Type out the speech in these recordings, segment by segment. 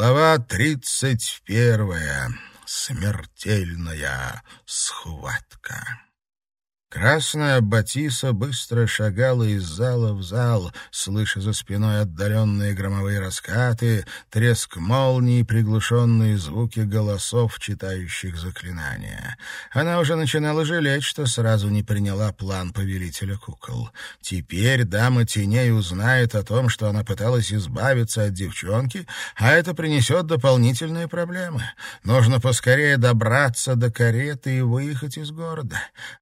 Глава тридцать первая. Смертельная схватка. Красная Батиса быстро шагала из зала в зал, слыша за спиной отдаленные громовые раскаты, треск молний и приглушенные звуки голосов, читающих заклинания. Она уже начинала жалеть, что сразу не приняла план повелителя кукол. Теперь дама теней узнает о том, что она пыталась избавиться от девчонки, а это принесет дополнительные проблемы. Нужно поскорее добраться до кареты и выехать из города.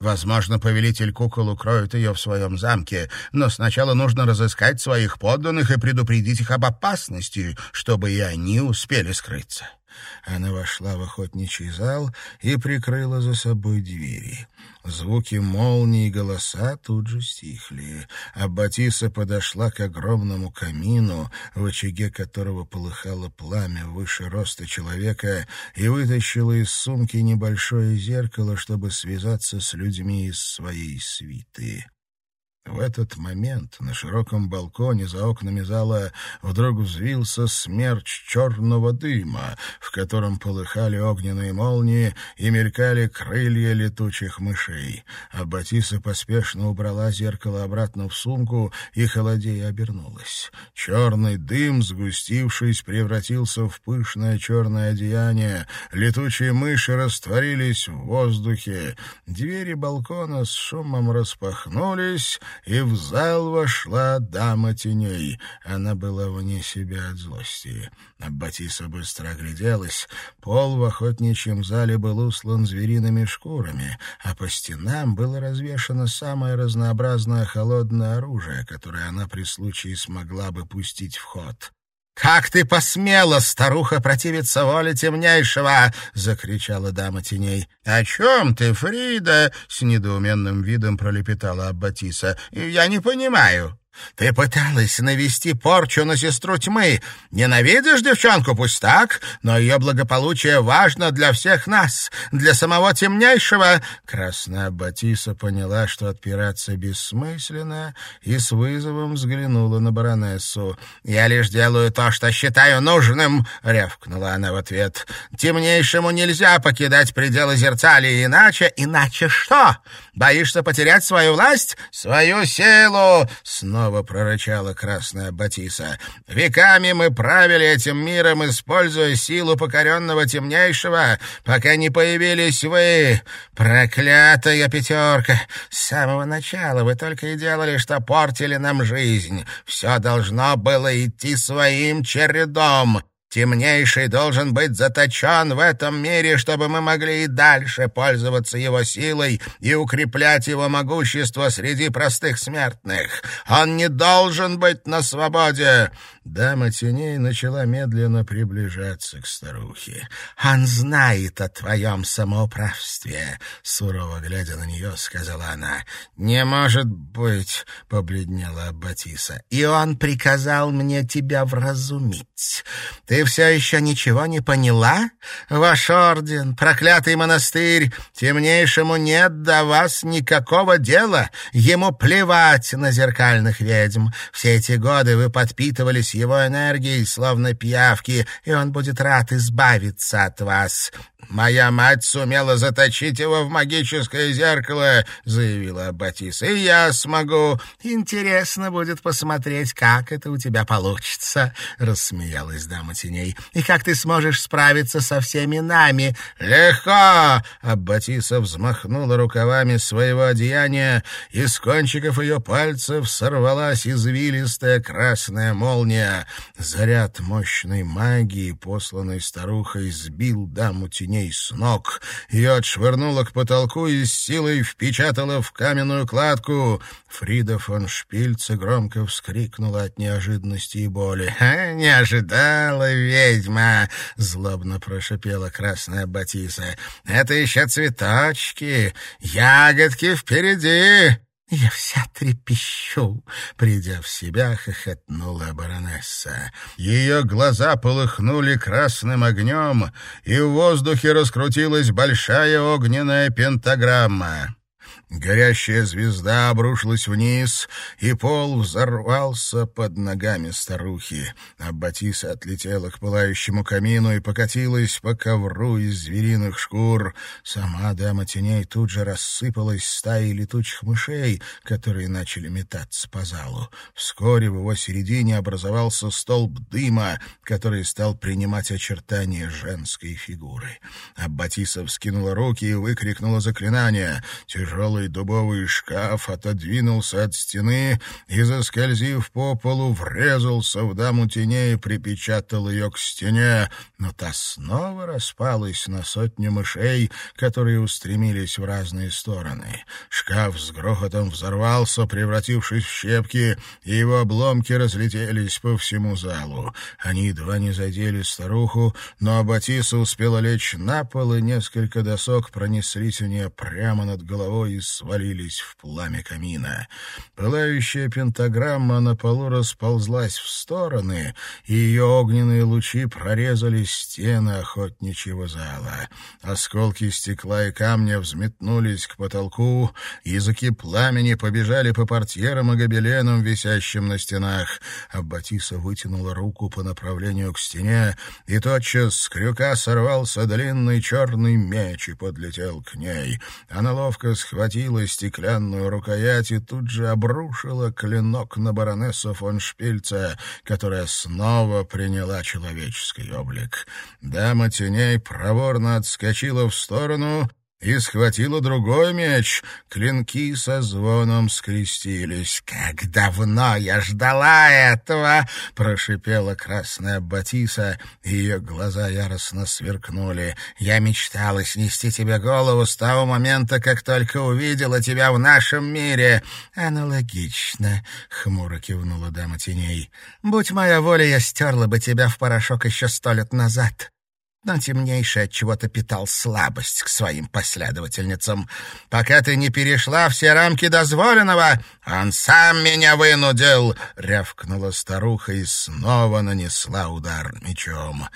Возможно, повелитель кукол укроет ее в своем замке, но сначала нужно разыскать своих подданных и предупредить их об опасности, чтобы и они успели скрыться. Она вошла в охотничий зал и прикрыла за собой двери. Звуки молнии и голоса тут же стихли, а Батиса подошла к огромному камину, в очаге которого полыхало пламя выше роста человека, и вытащила из сумки небольшое зеркало, чтобы связаться с людьми из своей свиты. В этот момент на широком балконе за окнами зала вдруг взвился смерч черного дыма, в котором полыхали огненные молнии и мелькали крылья летучих мышей. А Батиса поспешно убрала зеркало обратно в сумку и холодея обернулась. Черный дым, сгустившись, превратился в пышное черное одеяние. Летучие мыши растворились в воздухе. Двери балкона с шумом распахнулись, и в зал вошла дама теней. Она была вне себя от злости. Батиса быстро огляделась. Пол в охотничьем зале был услан звериными шкурами, а по стенам было развешано самое разнообразное холодное оружие, которое она при случае смогла бы пустить в ход. «Как ты посмела, старуха, противиться воле темнейшего!» — закричала дама теней. «О чем ты, Фрида?» — с недоуменным видом пролепетала Аббатиса. «Я не понимаю». Ты пыталась навести порчу на сестру тьмы. Ненавидишь девчонку, пусть так, но ее благополучие важно для всех нас, для самого темнейшего». Красная Батиса поняла, что отпираться бессмысленно, и с вызовом взглянула на баронессу. «Я лишь делаю то, что считаю нужным», — рявкнула она в ответ. «Темнейшему нельзя покидать пределы зерцали, иначе...» «Иначе что? Боишься потерять свою власть? Свою силу?» Снова снова прорычала красная Батиса. «Веками мы правили этим миром, используя силу покоренного темнейшего, пока не появились вы. Проклятая пятерка! С самого начала вы только и делали, что портили нам жизнь. Все должно было идти своим чередом». Темнейший должен быть заточен в этом мире, чтобы мы могли и дальше пользоваться его силой и укреплять его могущество среди простых смертных. Он не должен быть на свободе. Дама теней начала медленно приближаться к старухе. «Он знает о твоем самоуправстве», — сурово глядя на нее, сказала она. «Не может быть», — побледнела Батиса. «И он приказал мне тебя вразумить. Ты все еще ничего не поняла? Ваш орден, проклятый монастырь, темнейшему нет до вас никакого дела. Ему плевать на зеркальных ведьм. Все эти годы вы подпитывались его энергией, словно пиявки, и он будет рад избавиться от вас. «Моя мать сумела заточить его в магическое зеркало», — заявила Батис. «И я смогу. Интересно будет посмотреть, как это у тебя получится», — рассмеялась дама теней. «И как ты сможешь справиться со всеми нами?» «Легко!» — Аббатиса взмахнула рукавами своего одеяния, и с кончиков ее пальцев сорвалась извилистая красная молния. Заряд мощной магии, посланной старухой, сбил даму теней ней с ног. Ее отшвырнуло к потолку и с силой впечатало в каменную кладку. Фрида фон Шпильце громко вскрикнула от неожиданности и боли. «Не ожидала ведьма!» — злобно прошипела красная Батиса. «Это еще цветочки, ягодки впереди!» «Я вся трепещу!» — придя в себя, хохотнула баронесса. Ее глаза полыхнули красным огнем, и в воздухе раскрутилась большая огненная пентаграмма. Горящая звезда обрушилась вниз, и пол взорвался под ногами старухи. А Батиса отлетела к пылающему камину и покатилась по ковру из звериных шкур. Сама дама теней тут же рассыпалась стаей летучих мышей, которые начали метаться по залу. Вскоре в его середине образовался столб дыма, который стал принимать очертания женской фигуры. Аббатиса вскинула руки и выкрикнула заклинание. Тяжелый дубовый шкаф отодвинулся от стены и, заскользив по полу, врезался в даму теней и припечатал ее к стене, но та снова распалась на сотню мышей, которые устремились в разные стороны. Шкаф с грохотом взорвался, превратившись в щепки, и его обломки разлетелись по всему залу. Они едва не задели старуху, но Аббатиса успела лечь на пол, и несколько досок пронеслись у нее прямо над головой и свалились в пламя камина. Пылающая пентаграмма на полу расползлась в стороны, и ее огненные лучи прорезали стены охотничьего зала. Осколки стекла и камня взметнулись к потолку, языки пламени побежали по портьерам и гобеленам, висящим на стенах. Аббатиса вытянула руку по направлению к стене, и тотчас с крюка сорвался длинный черный меч и подлетел к ней. Она ловко схватила стеклянную рукоять и тут же обрушила клинок на баронессу фон Шпильца, которая снова приняла человеческий облик. Дама теней проворно отскочила в сторону и схватила другой меч. Клинки со звоном скрестились. «Как давно я ждала этого!» — прошипела красная Батиса, ее глаза яростно сверкнули. «Я мечтала снести тебе голову с того момента, как только увидела тебя в нашем мире!» «Аналогично!» — хмуро кивнула дама теней. «Будь моя воля, я стерла бы тебя в порошок еще сто лет назад!» Но темнейший от чего-то питал слабость к своим последовательницам. Пока ты не перешла все рамки дозволенного, он сам меня вынудил, рявкнула старуха и снова нанесла удар мечом.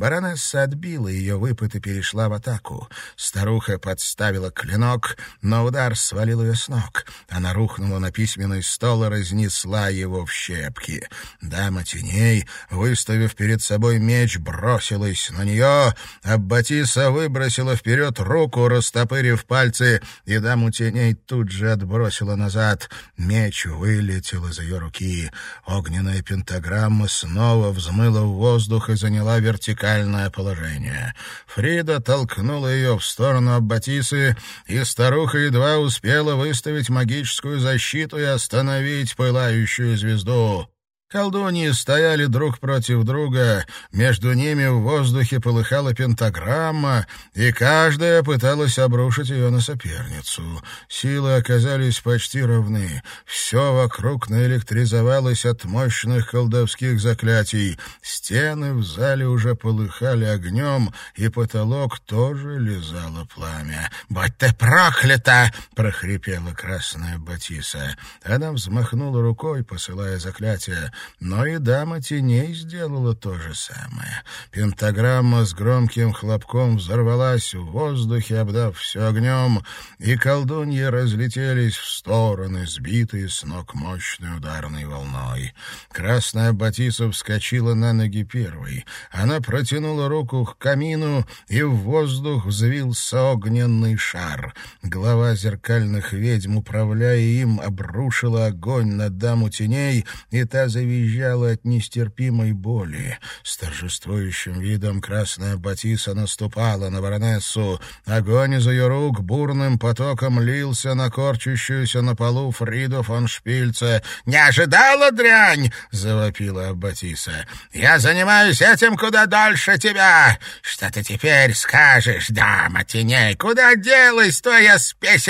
Баронесса отбила ее выпад и перешла в атаку. Старуха подставила клинок, но удар свалил ее с ног. Она рухнула на письменный стол и разнесла его в щепки. Дама теней, выставив перед собой меч, бросилась на нее, а Батиса выбросила вперед руку, растопырив пальцы, и даму теней тут же отбросила назад. Меч вылетел из ее руки. Огненная пентаграмма снова взмыла в воздух и заняла вертикаль вертикальное положение. Фрида толкнула ее в сторону Аббатисы, и старуха едва успела выставить магическую защиту и остановить пылающую звезду. Колдуньи стояли друг против друга, между ними в воздухе полыхала пентаграмма, и каждая пыталась обрушить ее на соперницу. Силы оказались почти равны. Все вокруг наэлектризовалось от мощных колдовских заклятий. Стены в зале уже полыхали огнем, и потолок тоже лизало пламя. «Будь ты проклята!» — прохрипела красная Батиса. Она взмахнула рукой, посылая заклятие. Но и дама теней сделала то же самое. Пентаграмма с громким хлопком взорвалась в воздухе, обдав все огнем, и колдуньи разлетелись в стороны, сбитые с ног мощной ударной волной. Красная Батиса вскочила на ноги первой. Она протянула руку к камину, и в воздух взвился огненный шар. Глава зеркальных ведьм, управляя им, обрушила огонь на даму теней, и та завизжала визжала от нестерпимой боли. С торжествующим видом красная Батиса наступала на баронессу. Огонь из ее рук бурным потоком лился на корчущуюся на полу Фриду фон Шпильце. «Не ожидала, дрянь!» — завопила Аббатиса. «Я занимаюсь этим куда дольше тебя! Что ты теперь скажешь, дама теней? Куда делась твоя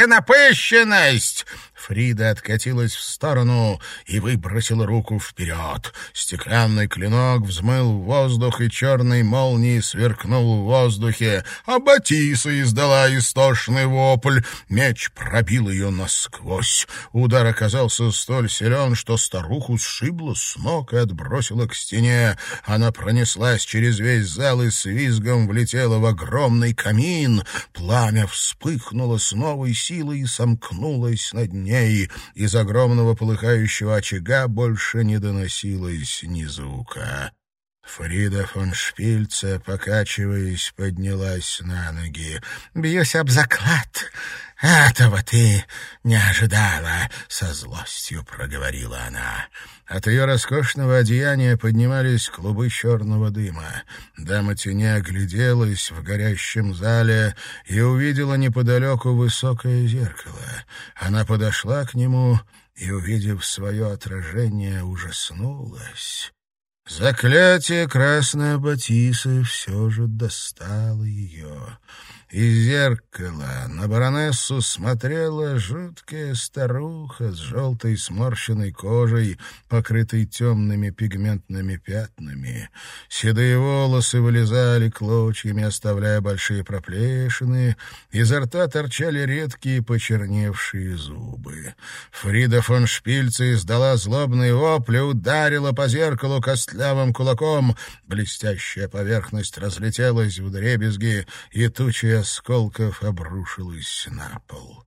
напыщенность?» Фрида откатилась в сторону и выбросила руку вперед. Стеклянный клинок взмыл в воздух, и черной молнией сверкнул в воздухе. А Батиса издала истошный вопль. Меч пробил ее насквозь. Удар оказался столь силен, что старуху сшибло с ног и отбросило к стене. Она пронеслась через весь зал и с визгом влетела в огромный камин. Пламя вспыхнуло с новой силой и сомкнулось над ней. Из огромного полыхающего очага больше не доносилось ни звука. Фрида фон Шпильце, покачиваясь, поднялась на ноги. «Бьюсь об заклад. Этого ты не ожидала», — со злостью проговорила она. От ее роскошного одеяния поднимались клубы черного дыма. Дама тени огляделась в горящем зале и увидела неподалеку высокое зеркало. Она подошла к нему и, увидев свое отражение, ужаснулась. Заклятие красной Батисы все же достало ее. Из зеркала на баронессу смотрела жуткая старуха с желтой сморщенной кожей, покрытой темными пигментными пятнами. Седые волосы вылезали клочьями, оставляя большие проплешины. Изо рта торчали редкие почерневшие зубы. Фрида фон Шпильце издала злобный вопль и ударила по зеркалу костлявым кулаком. Блестящая поверхность разлетелась в дребезги, и тучи осколков обрушилась на пол.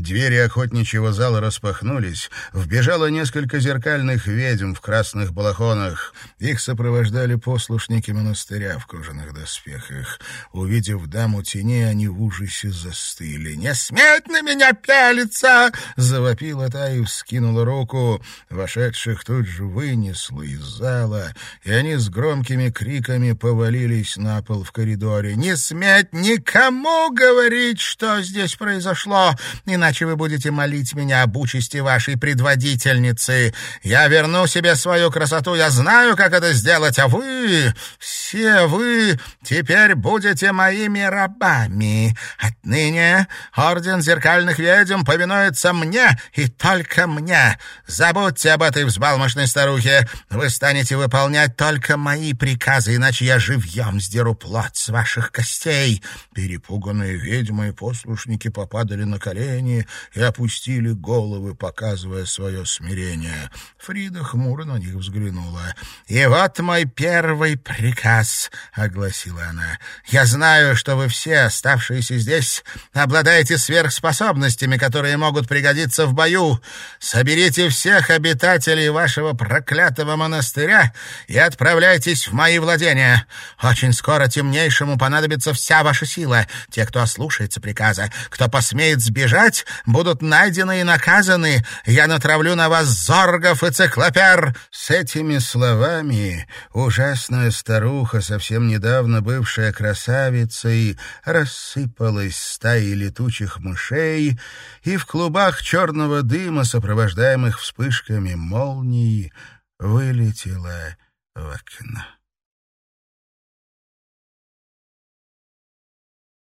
Двери охотничьего зала распахнулись, вбежало несколько зеркальных ведьм в красных балахонах. Их сопровождали послушники монастыря в кожаных доспехах. Увидев даму тени, они в ужасе застыли. «Не сметь на меня пялиться!» — завопила та и вскинула руку. Вошедших тут же вынесло из зала, и они с громкими криками повалились на пол в коридоре. «Не сметь никому говорить, что здесь произошло, иначе иначе вы будете молить меня об участи вашей предводительницы. Я верну себе свою красоту, я знаю, как это сделать, а вы, все вы, теперь будете моими рабами. Отныне Орден Зеркальных Ведьм повинуется мне и только мне. Забудьте об этой взбалмошной старухе. Вы станете выполнять только мои приказы, иначе я живьем сдеру плоть с ваших костей». Перепуганные ведьмы и послушники попадали на колени, и опустили головы, показывая свое смирение. Фрида хмуро на них взглянула. «И вот мой первый приказ», — огласила она. «Я знаю, что вы все, оставшиеся здесь, обладаете сверхспособностями, которые могут пригодиться в бою. Соберите всех обитателей вашего проклятого монастыря и отправляйтесь в мои владения. Очень скоро темнейшему понадобится вся ваша сила. Те, кто ослушается приказа, кто посмеет сбежать, будут найдены и наказаны. Я натравлю на вас зоргов и циклопер». С этими словами ужасная старуха, совсем недавно бывшая красавицей, рассыпалась стаей летучих мышей, и в клубах черного дыма, сопровождаемых вспышками молний, вылетела в окно.